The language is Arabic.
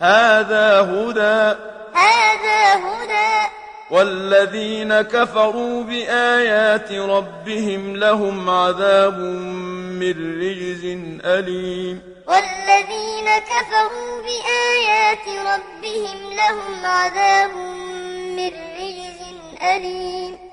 هذا هدى. هذا هدى. والذين كفروا بآيات ربهم لهم عذاب من رجز أليم. والذين كفروا بآيات ربهم لهم عذاب من رجز أليم.